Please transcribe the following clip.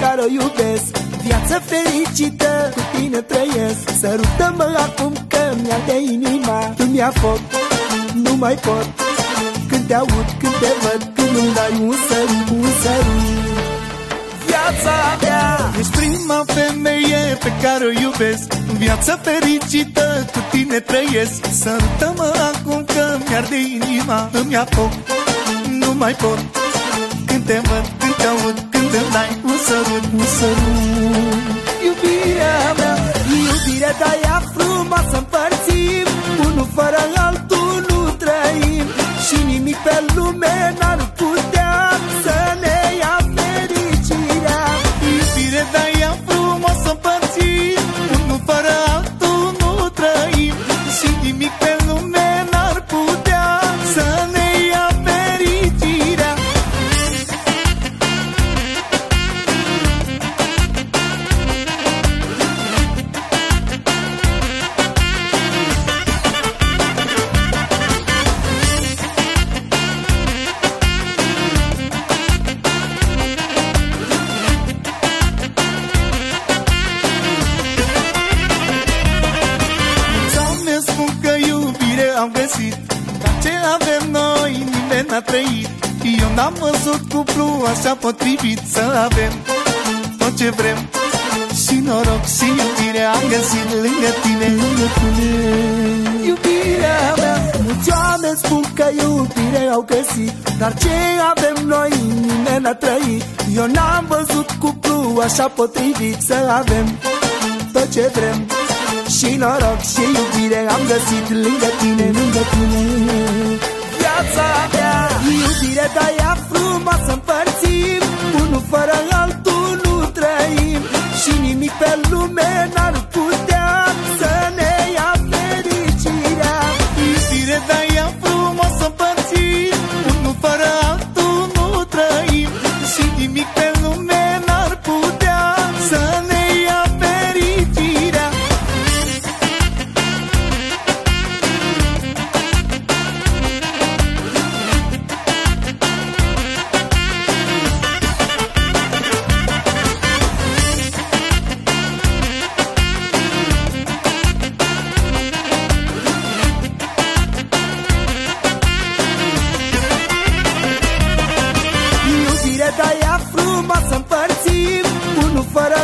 care o iubesc. Viață fericită, cu tine trăiesc. Sărută-mă acum că mi-arde inima. Tu mi-a foc, nu mai pot. Când te aud, când te văd Când îmi dai un sărut, un sărut. Viața mea Ești prima femeie pe care o iubesc. Viața fericită, cu tine trăiesc. Sărută-mă acum că mi-arde inima. Îmi ia foc, nu mai pot Când te văd, când te aud, când îmi dai un sărut, un sărut am găsit Dar ce avem noi nimeni n-a trăit. Eu n-am văzut cuplu așa potrivit Să avem tot ce vrem. Și noroc și iubire am găsit lângă tine. Lângă tine. Iubirea mea Mulți oameni spun că iubire au găsit Dar ce avem noi nimeni n-a trăit. Eu n-am văzut cuplu așa potrivit Să avem tot ce vrem Și noroc și iubire am găsit Lângă tine, lângă tine numai să împărțim Unul fără